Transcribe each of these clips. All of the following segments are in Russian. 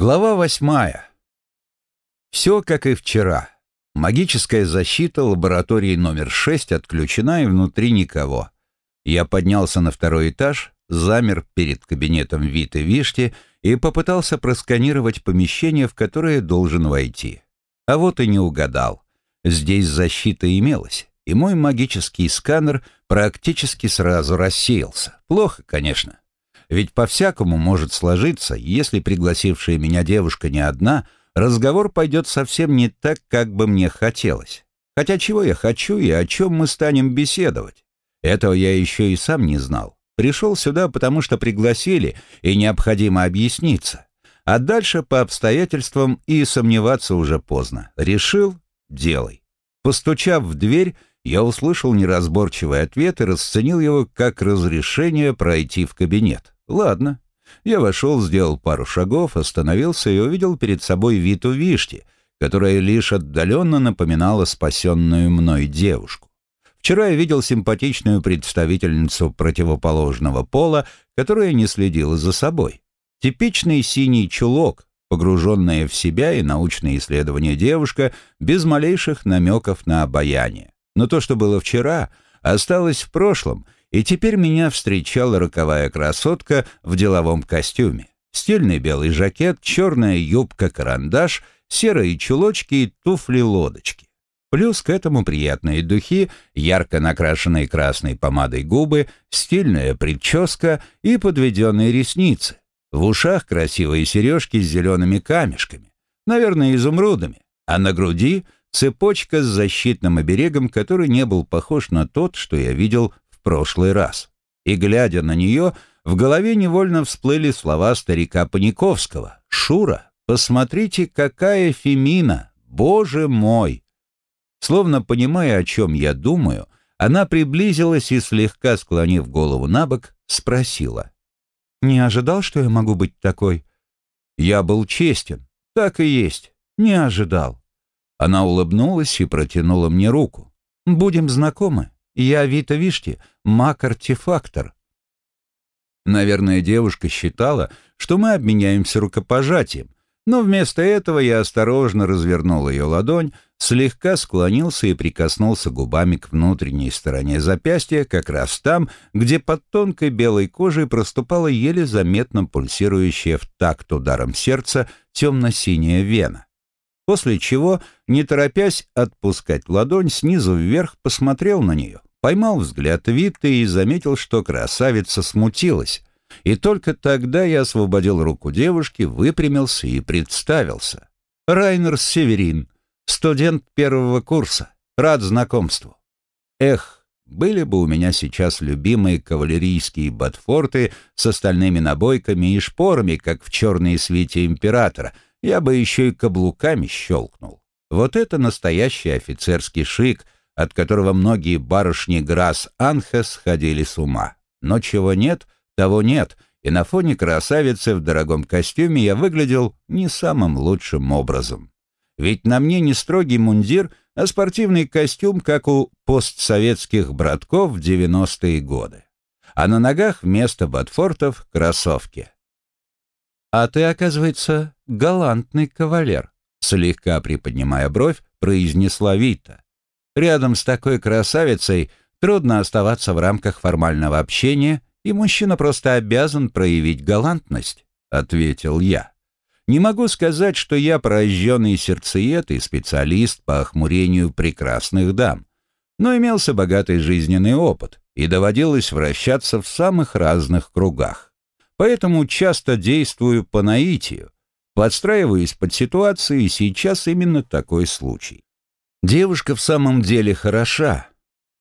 Глава восьмая. Все как и вчера. Магическая защита лаборатории номер шесть отключена и внутри никого. Я поднялся на второй этаж, замер перед кабинетом Виты Вишти и попытался просканировать помещение, в которое должен войти. А вот и не угадал. Здесь защита имелась, и мой магический сканер практически сразу рассеялся. Плохо, конечно. Ведь по-всякому может сложиться, если пригласившая меня девушка не одна, разговор пойдет совсем не так, как бы мне хотелось. Хотя чего я хочу и о чем мы станем беседовать? Этого я еще и сам не знал. Пришел сюда, потому что пригласили, и необходимо объясниться. А дальше по обстоятельствам и сомневаться уже поздно. Решил — делай. Постучав в дверь, я услышал неразборчивый ответ и расценил его как разрешение пройти в кабинет. Ладно. Я вошел, сделал пару шагов, остановился и увидел перед собой Виту Вишти, которая лишь отдаленно напоминала спасенную мной девушку. Вчера я видел симпатичную представительницу противоположного пола, которая не следила за собой. Типичный синий чулок, погруженная в себя и научные исследования девушка, без малейших намеков на обаяние. Но то, что было вчера, осталось в прошлом — и теперь меня встречала роковая красотка в деловом костюме. Стильный белый жакет, черная юбка-карандаш, серые чулочки и туфли-лодочки. Плюс к этому приятные духи, ярко накрашенные красной помадой губы, стильная прическа и подведенные ресницы. В ушах красивые сережки с зелеными камешками, наверное, изумрудами, а на груди цепочка с защитным оберегом, который не был похож на тот, что я видел прошлый раз. И, глядя на нее, в голове невольно всплыли слова старика Паниковского. «Шура, посмотрите, какая Фемина! Боже мой!» Словно понимая, о чем я думаю, она приблизилась и, слегка склонив голову на бок, спросила. «Не ожидал, что я могу быть такой?» Я был честен. Так и есть. Не ожидал. Она улыбнулась и протянула мне руку. «Будем знакомы?» Я Вита Вишти, маг-артефактор». Наверное, девушка считала, что мы обменяемся рукопожатием, но вместо этого я осторожно развернул ее ладонь, слегка склонился и прикоснулся губами к внутренней стороне запястья, как раз там, где под тонкой белой кожей проступала еле заметно пульсирующая в такт ударом сердца темно-синяя вена после чего, не торопясь отпускать ладонь, снизу вверх посмотрел на нее, поймал взгляд Витты и заметил, что красавица смутилась. И только тогда я освободил руку девушки, выпрямился и представился. Райнер Северин, студент первого курса, рад знакомству. Эх, были бы у меня сейчас любимые кавалерийские ботфорты с остальными набойками и шпорами, как в черной свите императора, я бы еще и каблуками щелкнул. Вот это настоящий офицерский шик — от которого многие барышни Грасс-Анхес сходили с ума. Но чего нет, того нет, и на фоне красавицы в дорогом костюме я выглядел не самым лучшим образом. Ведь на мне не строгий мундир, а спортивный костюм, как у постсоветских братков в 90-е годы. А на ногах вместо ботфортов — кроссовки. «А ты, оказывается, галантный кавалер», — слегка приподнимая бровь, произнесла Вита. Рядом с такой красавицей трудно оставаться в рамках формального общения, и мужчина просто обязан проявить галантность», — ответил я. «Не могу сказать, что я прожженный сердцеед и специалист по охмурению прекрасных дам, но имелся богатый жизненный опыт и доводилось вращаться в самых разных кругах. Поэтому часто действую по наитию, подстраиваюсь под ситуации, и сейчас именно такой случай. Девушка в самом деле хороша.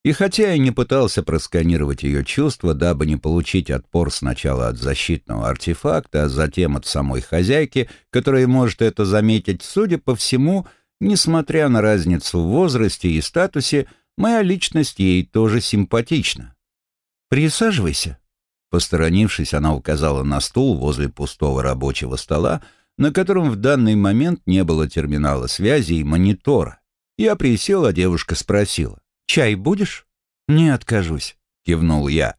И хотя я не пытался просканировать ее чувства, дабы не получить отпор сначала от защитного артефакта, а затем от самой хозяйки, которая может это заметить, судя по всему, несмотря на разницу в возрасте и статусе, моя личность ей тоже симпатична. «Присаживайся». Посторонившись, она указала на стул возле пустого рабочего стола, на котором в данный момент не было терминала связи и монитора. Я присел, а девушка спросила. «Чай будешь?» «Не откажусь», — кивнул я.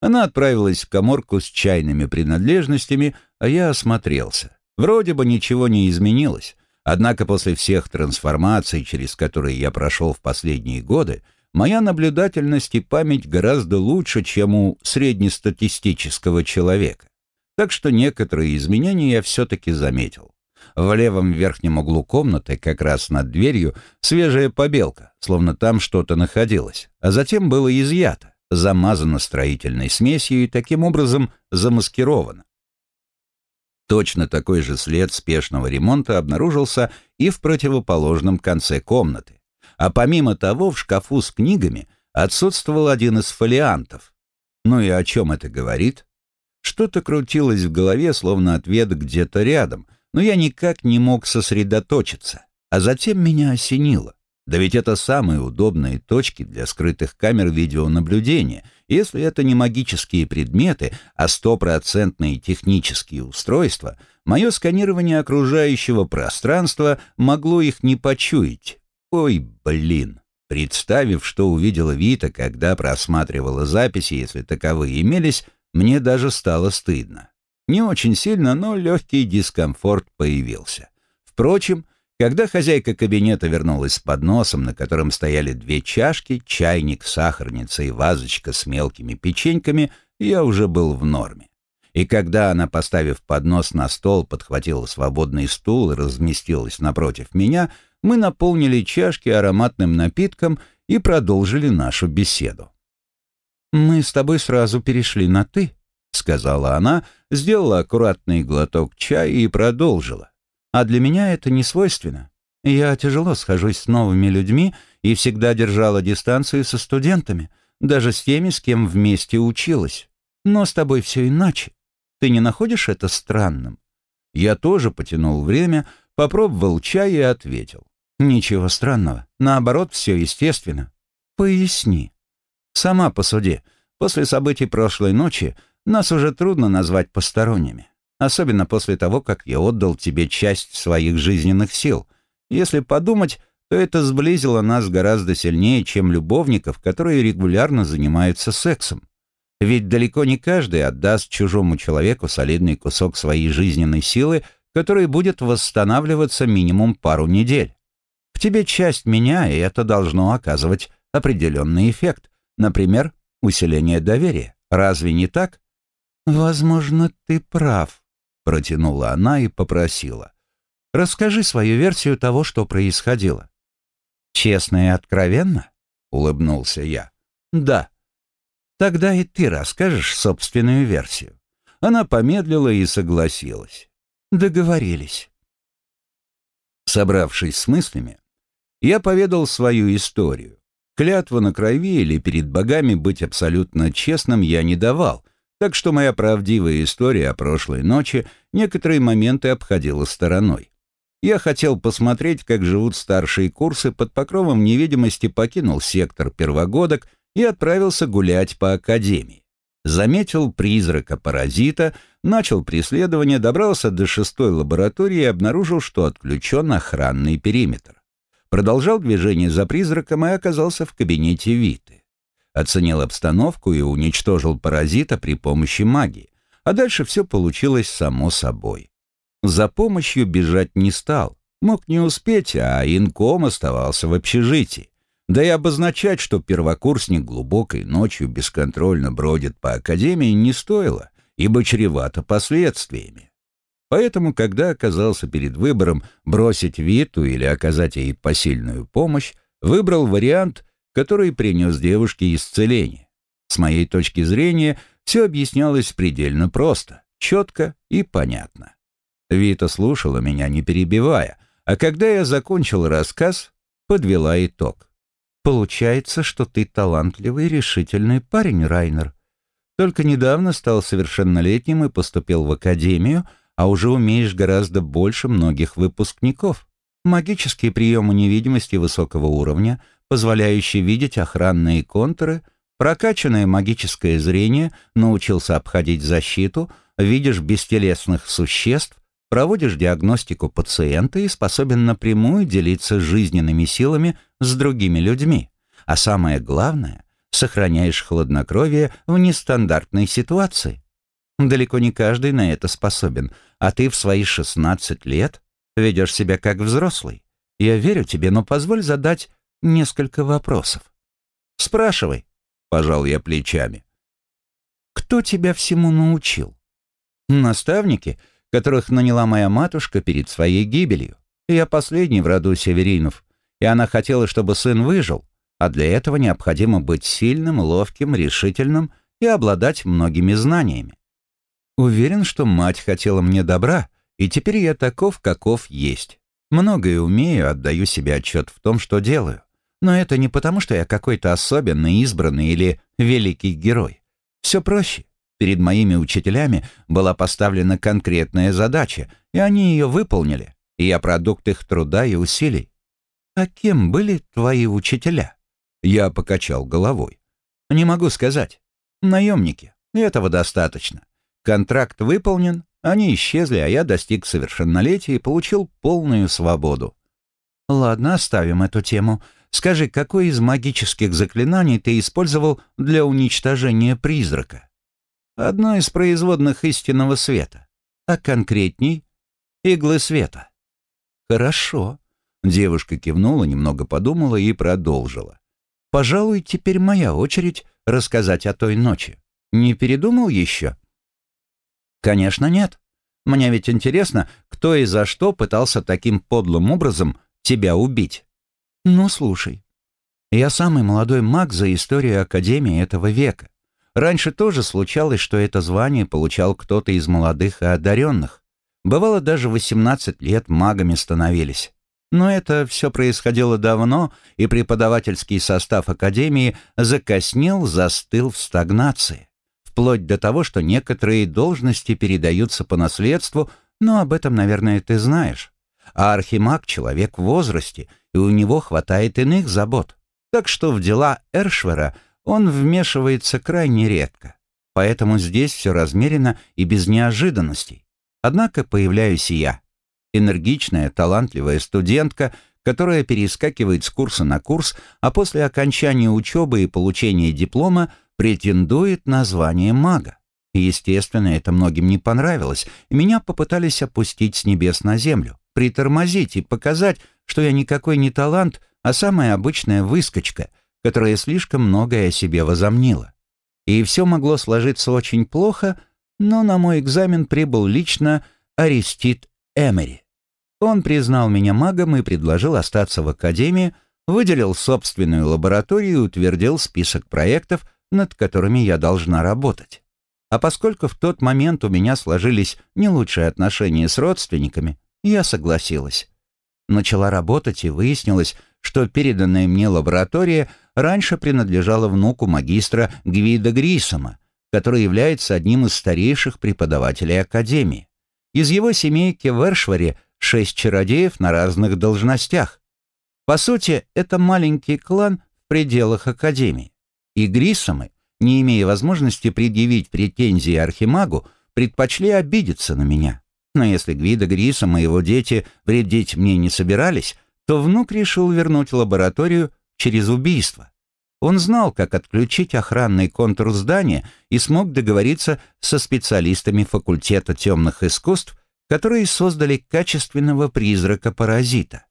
Она отправилась в коморку с чайными принадлежностями, а я осмотрелся. Вроде бы ничего не изменилось, однако после всех трансформаций, через которые я прошел в последние годы, моя наблюдательность и память гораздо лучше, чем у среднестатистического человека. Так что некоторые изменения я все-таки заметил. В левом верхнем углу комнаты, как раз над дверью, свежая побелка, словно там что-то находилось, а затем было изъято, замазано строительной смесью и таким образом замаскировано. Точно такой же след спешного ремонта обнаружился и в противоположном конце комнаты. А помимо того, в шкафу с книгами отсутствовал один из фолиантов. Ну и о чем это говорит? Что-то крутилось в голове, словно ответ где-то рядом, но я никак не мог сосредоточиться. А затем меня осенило. Да ведь это самые удобные точки для скрытых камер видеонаблюдения, если это не магические предметы, а стопроцентные технические устройства, мое сканирование окружающего пространства могло их не почуять. Ой, блин. Представив, что увидела Вита, когда просматривала записи, если таковые имелись, мне даже стало стыдно. Не очень сильно, но легкий дискомфорт появился. Впрочем, когда хозяйка кабинета вернулась с подносом, на котором стояли две чашки, чайник, сахарница и вазочка с мелкими печеньками, я уже был в норме. И когда она, поставив поднос на стол, подхватила свободный стул и разместилась напротив меня, мы наполнили чашки ароматным напитком и продолжили нашу беседу. «Мы с тобой сразу перешли на «ты», — сказала она, сделала аккуратный глоток чая и продолжила. «А для меня это не свойственно. Я тяжело схожусь с новыми людьми и всегда держала дистанцию со студентами, даже с теми, с кем вместе училась. Но с тобой все иначе. Ты не находишь это странным?» Я тоже потянул время, попробовал чай и ответил. «Ничего странного. Наоборот, все естественно. Поясни». «Сама посуди. После событий прошлой ночи нас уже трудно назвать посторонними, особенно после того, как я отдал тебе часть своих жизненных сил. Если подумать, то это сблизило нас гораздо сильнее, чем любовников, которые регулярно занимаются сексом. Ведь далеко не каждый отдаст чужому человеку солидный кусок своей жизненной силы, который будет восстанавливаться минимум пару недель. В тебе часть меня, и это должно оказывать определенный эффект. Например, усиление доверия. Разве не так? «Возможно, ты прав», — протянула она и попросила. «Расскажи свою версию того, что происходило». «Честно и откровенно?» — улыбнулся я. «Да». «Тогда и ты расскажешь собственную версию». Она помедлила и согласилась. «Договорились». Собравшись с мыслями, я поведал свою историю. Клятву на крови или перед богами быть абсолютно честным я не давал — так что моя правдивая история о прошлой ночи некоторые моменты обходила стороной. Я хотел посмотреть, как живут старшие курсы, под покровом невидимости покинул сектор первогодок и отправился гулять по академии. Заметил призрака-паразита, начал преследование, добрался до шестой лаборатории и обнаружил, что отключен охранный периметр. Продолжал движение за призраком и оказался в кабинете Виты оценил обстановку и уничтожил паразита при помощи магии. А дальше все получилось само собой. За помощью бежать не стал. Мог не успеть, а инком оставался в общежитии. Да и обозначать, что первокурсник глубокой ночью бесконтрольно бродит по академии, не стоило, ибо чревато последствиями. Поэтому, когда оказался перед выбором бросить Виту или оказать ей посильную помощь, выбрал вариант который принес девушке исцеление. С моей точки зрения, все объяснялось предельно просто, четко и понятно. Вита слушала меня, не перебивая, а когда я закончил рассказ, подвела итог. «Получается, что ты талантливый, решительный парень, Райнер. Только недавно стал совершеннолетним и поступил в академию, а уже умеешь гораздо больше многих выпускников. Магические приемы невидимости высокого уровня, позволяющие видеть охранные контуры, прокачанное магическое зрение, научился обходить защиту, видишь бестелесных существ, проводишь диагностику пациента и способен напрямую делиться жизненными силами с другими людьми. А самое главное, сохраняешь хладнокровие в нестандартной ситуации. Далеко не каждый на это способен, а ты в свои 16 лет ведешь себя как взрослый. Я верю тебе, но позволь задать несколько вопросов. Спрашивай, пожал я плечами. Кто тебя всему научил? Наставники, которых наняла моя матушка перед своей гибелью. Я последний в роду Северинов, и она хотела, чтобы сын выжил, а для этого необходимо быть сильным, ловким, решительным и обладать многими знаниями. Уверен, что мать хотела мне добра, и теперь я таков, каков есть. Многое умею, отдаю себе отчет в том, что делаю. Но это не потому, что я какой-то особенный, избранный или великий герой. Все проще. Перед моими учителями была поставлена конкретная задача, и они ее выполнили, и я продукт их труда и усилий. А кем были твои учителя? Я покачал головой. Не могу сказать. Наемники. Этого достаточно. Контракт выполнен, они исчезли, а я достиг совершеннолетия и получил полную свободу. Ладно, оставим эту тему. Скажи, какое из магических заклинаний ты использовал для уничтожения призрака? Одно из производных истинного света. А конкретней — иглы света. Хорошо. Девушка кивнула, немного подумала и продолжила. Пожалуй, теперь моя очередь рассказать о той ночи. Не передумал еще? Конечно, нет. Мне ведь интересно, кто и за что пытался таким подлым образом тебя убить. Ну, слушай. Я самый молодой маг за историю Академии этого века. Раньше тоже случалось, что это звание получал кто-то из молодых и одаренных. Бывало, даже 18 лет магами становились. Но это все происходило давно, и преподавательский состав Академии закоснел, застыл в стагнации. Вплоть до того, что некоторые должности передаются по наследству, но об этом, наверное, ты знаешь. А архимаг — человек в возрасте, и у него хватает иных забот. Так что в дела Эршвера он вмешивается крайне редко. Поэтому здесь все размерено и без неожиданностей. Однако появляюсь и я энергичная, талантливая студентка, которая перескакивает с курса на курс, а после окончания учебы и получения диплома претендует на звание мага. Естественно, это многим не понравилось, и меня попытались опустить с небес на землю, притормозить и показать, что я никакой не талант, а самая обычная выскочка, которая слишком многое о себе возомнила. И все могло сложиться очень плохо, но на мой экзамен прибыл лично Аристид Эмери. Он признал меня магом и предложил остаться в академии, выделил собственную лабораторию и утвердил список проектов, над которыми я должна работать. А поскольку в тот момент у меня сложились не лучшие отношения с родственниками, я согласилась. Начала работать и выяснилось, что переданная мне лаборатория раньше принадлежала внуку магистра Гвида Грисома, который является одним из старейших преподавателей Академии. Из его семейки в Эршваре шесть чародеев на разных должностях. По сути, это маленький клан в пределах Академии. И Грисомы, не имея возможности предъявить претензии Архимагу, предпочли обидеться на меня. Но если Гвида Грисом и его дети вредить мне не собирались, то внук решил вернуть лабораторию через убийство. Он знал, как отключить охранный контур здания и смог договориться со специалистами факультета темных искусств которые создали качественного призрака-паразита.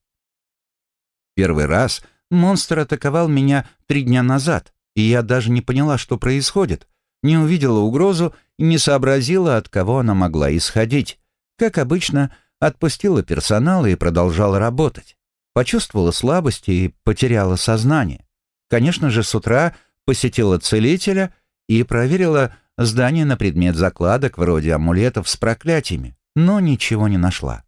Первый раз монстр атаковал меня три дня назад, и я даже не поняла, что происходит, не увидела угрозу и не сообразила, от кого она могла исходить. Как обычно, отпустила персонал и продолжала работать. Почувствовала слабость и потеряла сознание. Конечно же, с утра посетила целителя и проверила здание на предмет закладок вроде амулетов с проклятиями но ничего не нашла.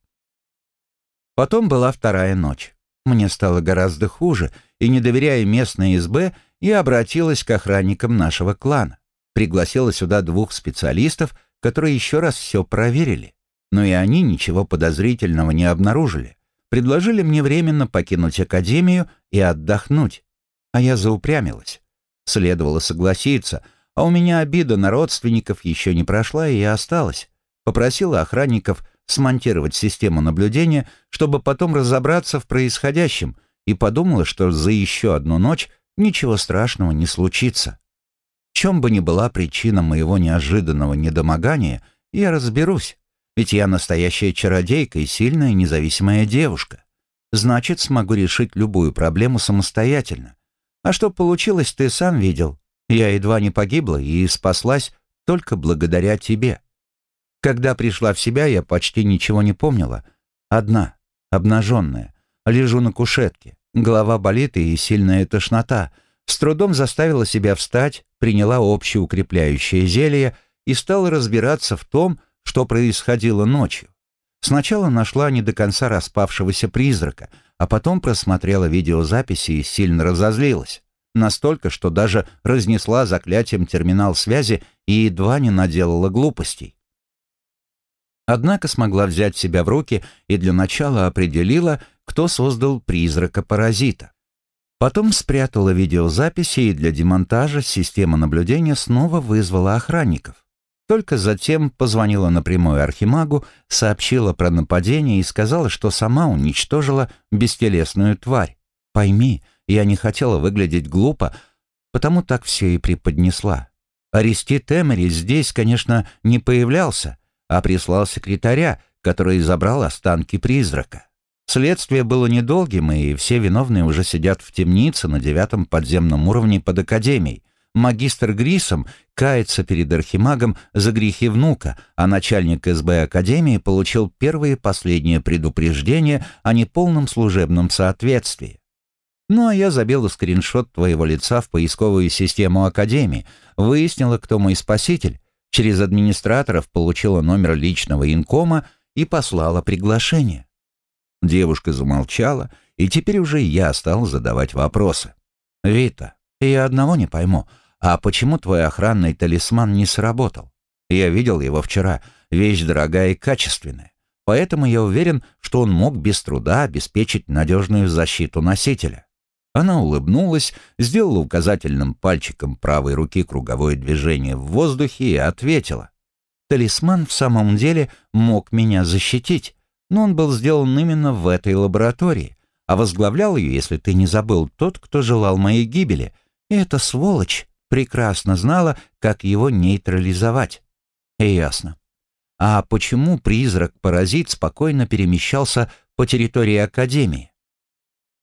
Потом была вторая ночь. Мне стало гораздо хуже, и, не доверяя местной СБ, я обратилась к охранникам нашего клана. Пригласила сюда двух специалистов, которые еще раз все проверили. Но и они ничего подозрительного не обнаружили. Предложили мне временно покинуть академию и отдохнуть. А я заупрямилась. Следовало согласиться, а у меня обида на родственников еще не прошла, и осталась попросила охранников смонтировать систему наблюдения, чтобы потом разобраться в происходящем, и подумала, что за еще одну ночь ничего страшного не случится. чем бы ни была причина моего неожиданного недомогания, я разберусь. Ведь я настоящая чародейка и сильная независимая девушка. Значит, смогу решить любую проблему самостоятельно. А что получилось, ты сам видел. Я едва не погибла и спаслась только благодаря тебе. Когда пришла в себя, я почти ничего не помнила. Одна, обнаженная, лежу на кушетке. Голова болит и сильная тошнота. С трудом заставила себя встать, приняла общеукрепляющее зелье и стала разбираться в том, что происходило ночью. Сначала нашла не до конца распавшегося призрака, а потом просмотрела видеозаписи и сильно разозлилась. Настолько, что даже разнесла заклятием терминал связи и едва не наделала глупостей. Однако смогла взять себя в руки и для начала определила, кто создал призрака-паразита. Потом спрятала видеозаписи и для демонтажа система наблюдения снова вызвала охранников. Только затем позвонила напрямую Архимагу, сообщила про нападение и сказала, что сама уничтожила бестелесную тварь. Пойми, я не хотела выглядеть глупо, потому так все и преподнесла. Арестит Эмери здесь, конечно, не появлялся, а прислал секретаря, который забрал останки призрака. Следствие было недолгим, и все виновные уже сидят в темнице на девятом подземном уровне под Академией. Магистр Грисом кается перед Архимагом за грехи внука, а начальник СБ Академии получил первое и последнее предупреждение о неполном служебном соответствии. Ну а я забила скриншот твоего лица в поисковую систему Академии, выяснила, кто мой спаситель, через администраторов получила номер личного инкома и послала приглашение. Девушка замолчала, и теперь уже я стал задавать вопросы. «Вита, я одного не пойму, а почему твой охранный талисман не сработал? Я видел его вчера, вещь дорогая и качественная, поэтому я уверен, что он мог без труда обеспечить надежную защиту носителя». Она улыбнулась, сделала указательным пальчиком правой руки круговое движение в воздухе и ответила. «Талисман в самом деле мог меня защитить, но он был сделан именно в этой лаборатории, а возглавлял ее, если ты не забыл, тот, кто желал моей гибели. И эта сволочь прекрасно знала, как его нейтрализовать. И ясно. А почему призрак-паразит спокойно перемещался по территории Академии?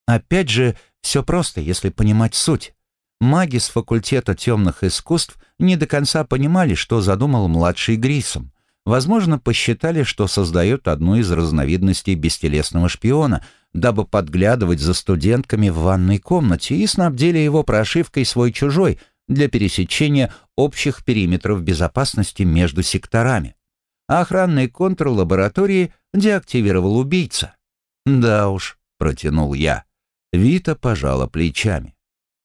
Опять же, все просто, если понимать суть. Маги с факультета темных искусств не до конца понимали, что задумал младший Грисом. Возможно, посчитали, что создает одну из разновидностей бестелесного шпиона, дабы подглядывать за студентками в ванной комнате и снабдили его прошивкой свой-чужой для пересечения общих периметров безопасности между секторами. А охранный контур лаборатории деактивировал убийца. «Да уж», — протянул я. Вита пожала плечами.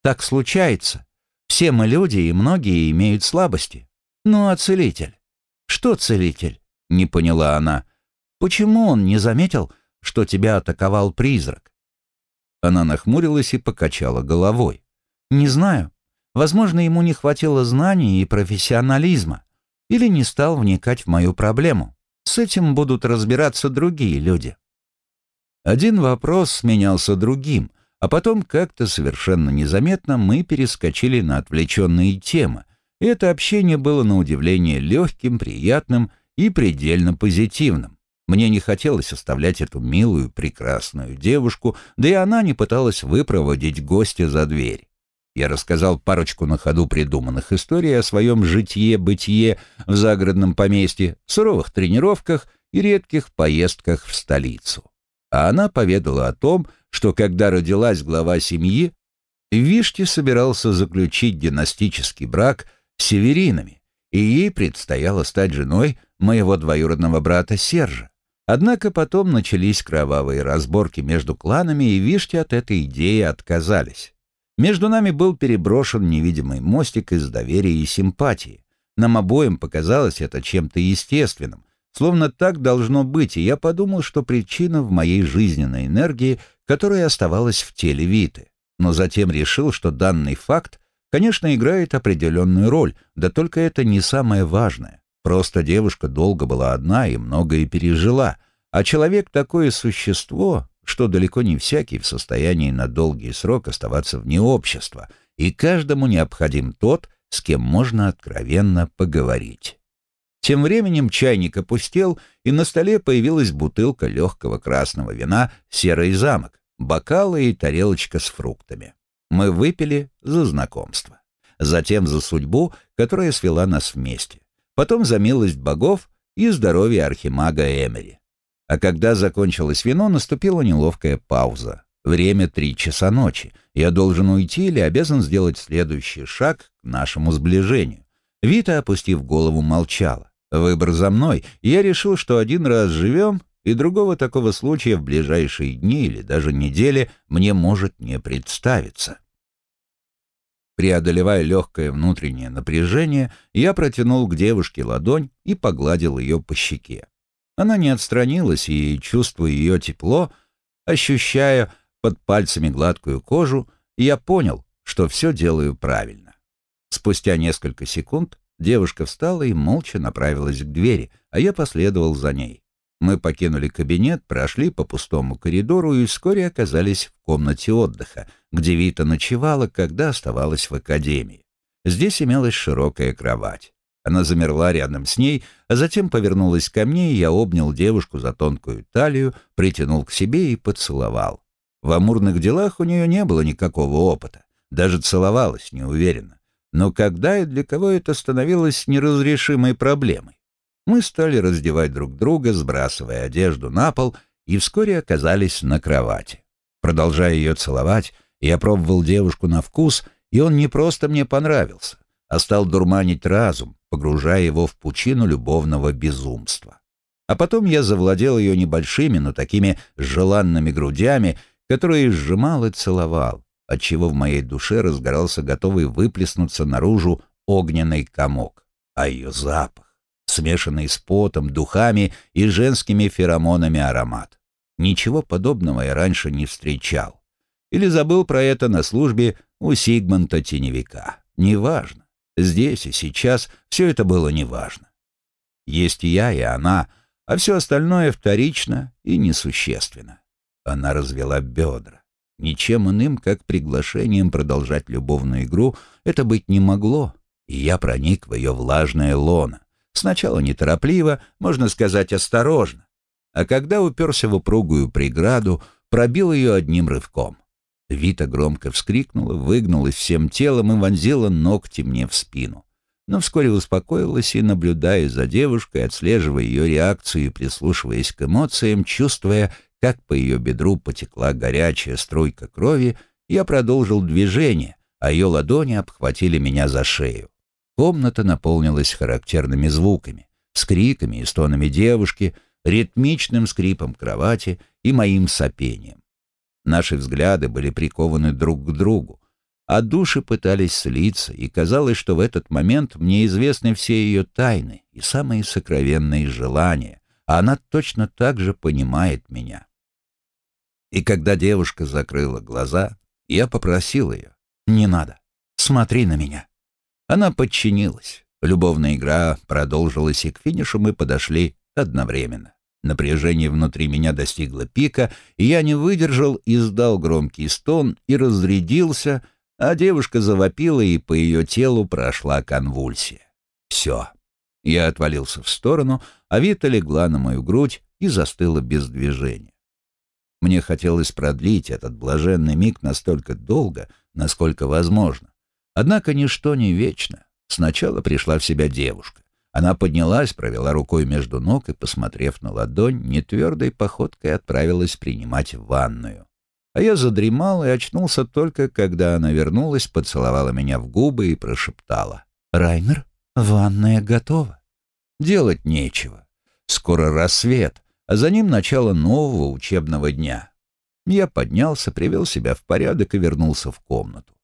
«Так случается. Все мы люди, и многие имеют слабости. Ну а целитель? Что целитель?» — не поняла она. «Почему он не заметил, что тебя атаковал призрак?» Она нахмурилась и покачала головой. «Не знаю. Возможно, ему не хватило знаний и профессионализма. Или не стал вникать в мою проблему. С этим будут разбираться другие люди». Один вопрос сменялся другим, а потом как-то совершенно незаметно мы перескочили на отвлеченные темы. Это общение было на удивление легким, приятным и предельно позитивным. Мне не хотелось оставлять эту милую, прекрасную девушку, да и она не пыталась выпроводить гостя за дверь. Я рассказал парочку на ходу придуманных историй о своем житье-бытие в загородном поместье, суровых тренировках и редких поездках в столицу а она поведала о том, что когда родилась глава семьи, Вишти собирался заключить династический брак с северинами, и ей предстояло стать женой моего двоюродного брата Сержа. Однако потом начались кровавые разборки между кланами, и Вишти от этой идеи отказались. Между нами был переброшен невидимый мостик из доверия и симпатии. Нам обоим показалось это чем-то естественным, Словно так должно быть, и я подумал, что причина в моей жизненной энергии, которая оставалась в теле Виты. Но затем решил, что данный факт, конечно, играет определенную роль, да только это не самое важное. Просто девушка долго была одна и многое пережила, а человек такое существо, что далеко не всякий в состоянии на долгий срок оставаться вне общества, и каждому необходим тот, с кем можно откровенно поговорить. Тем временем чайник опустел, и на столе появилась бутылка легкого красного вина «Серый замок», бокалы и тарелочка с фруктами. Мы выпили за знакомство. Затем за судьбу, которая свела нас вместе. Потом за милость богов и здоровье архимага Эмери. А когда закончилось вино, наступила неловкая пауза. Время три часа ночи. Я должен уйти или обязан сделать следующий шаг к нашему сближению. Вита, опустив голову, молчала. Выбор за мной. Я решил, что один раз живем, и другого такого случая в ближайшие дни или даже недели мне может не представиться. Преодолевая легкое внутреннее напряжение, я протянул к девушке ладонь и погладил ее по щеке. Она не отстранилась, и, чувствуя ее тепло, ощущая под пальцами гладкую кожу, я понял, что все делаю правильно. Спустя несколько секунд девушка встала и молча направилась к двери, а я последовал за ней. Мы покинули кабинет, прошли по пустому коридору и вскоре оказались в комнате отдыха, где Вита ночевала, когда оставалась в академии. Здесь имелась широкая кровать. Она замерла рядом с ней, а затем повернулась ко мне, и я обнял девушку за тонкую талию, притянул к себе и поцеловал. В амурных делах у нее не было никакого опыта, даже целовалась неуверенно. Но когда и для кого это становилось неразрешимой проблемой? Мы стали раздевать друг друга, сбрасывая одежду на пол, и вскоре оказались на кровати. Продолжая ее целовать, я пробовал девушку на вкус, и он не просто мне понравился, а стал дурманить разум, погружая его в пучину любовного безумства. А потом я завладел ее небольшими, но такими желанными грудями, которые сжимал и целовал, отчего в моей душе разгорался готовый выплеснуться наружу огненный комок. А ее запах смешанный с потом, духами и женскими феромонами аромат. Ничего подобного я раньше не встречал. Или забыл про это на службе у Сигмонта Теневика. Неважно. Здесь и сейчас все это было неважно. Есть я и она, а все остальное вторично и несущественно. Она развела бедра. Ничем иным, как приглашением продолжать любовную игру, это быть не могло, и я проник в ее влажное лоно. Сначала неторопливо, можно сказать, осторожно, а когда уперся в упругую преграду, пробил ее одним рывком. Вита громко вскрикнула, выгнулась всем телом и вонзила ногти мне в спину. Но вскоре успокоилась и, наблюдая за девушкой, отслеживая ее реакцию и прислушиваясь к эмоциям, чувствуя, как по ее бедру потекла горячая струйка крови, я продолжил движение, а ее ладони обхватили меня за шею. Комната наполнилась характерными звуками, скриками и стонами девушки, ритмичным скрипом кровати и моим сопением. Наши взгляды были прикованы друг к другу, а души пытались слиться, и казалось, что в этот момент мне известны все ее тайны и самые сокровенные желания, а она точно так же понимает меня. И когда девушка закрыла глаза, я попросил ее, «Не надо, смотри на меня». Она подчинилась. Любовная игра продолжилась, и к финишу мы подошли одновременно. Напряжение внутри меня достигло пика, и я не выдержал, издал громкий стон и разрядился, а девушка завопила, и по ее телу прошла конвульсия. Все. Я отвалился в сторону, а Вита легла на мою грудь и застыла без движения. Мне хотелось продлить этот блаженный миг настолько долго, насколько возможно. Однако ничто не вечно. Сначала пришла в себя девушка. Она поднялась, провела рукой между ног и, посмотрев на ладонь, нетвердой походкой отправилась принимать ванную. А я задремал и очнулся только, когда она вернулась, поцеловала меня в губы и прошептала. «Райнер, ванная готова». Делать нечего. Скоро рассвет, а за ним начало нового учебного дня. Я поднялся, привел себя в порядок и вернулся в комнату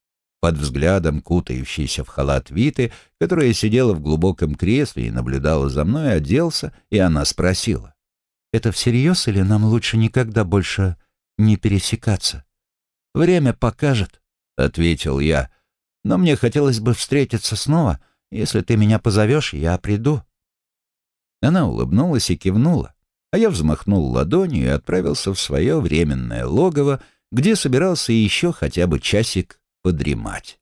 под взглядом кутающейся в халат Виты, которая сидела в глубоком кресле и наблюдала за мной, оделся, и она спросила. «Это всерьез или нам лучше никогда больше не пересекаться?» «Время покажет», — ответил я. «Но мне хотелось бы встретиться снова. Если ты меня позовешь, я приду». Она улыбнулась и кивнула, а я взмахнул ладонью и отправился в свое временное логово, где собирался еще хотя бы часик подремать.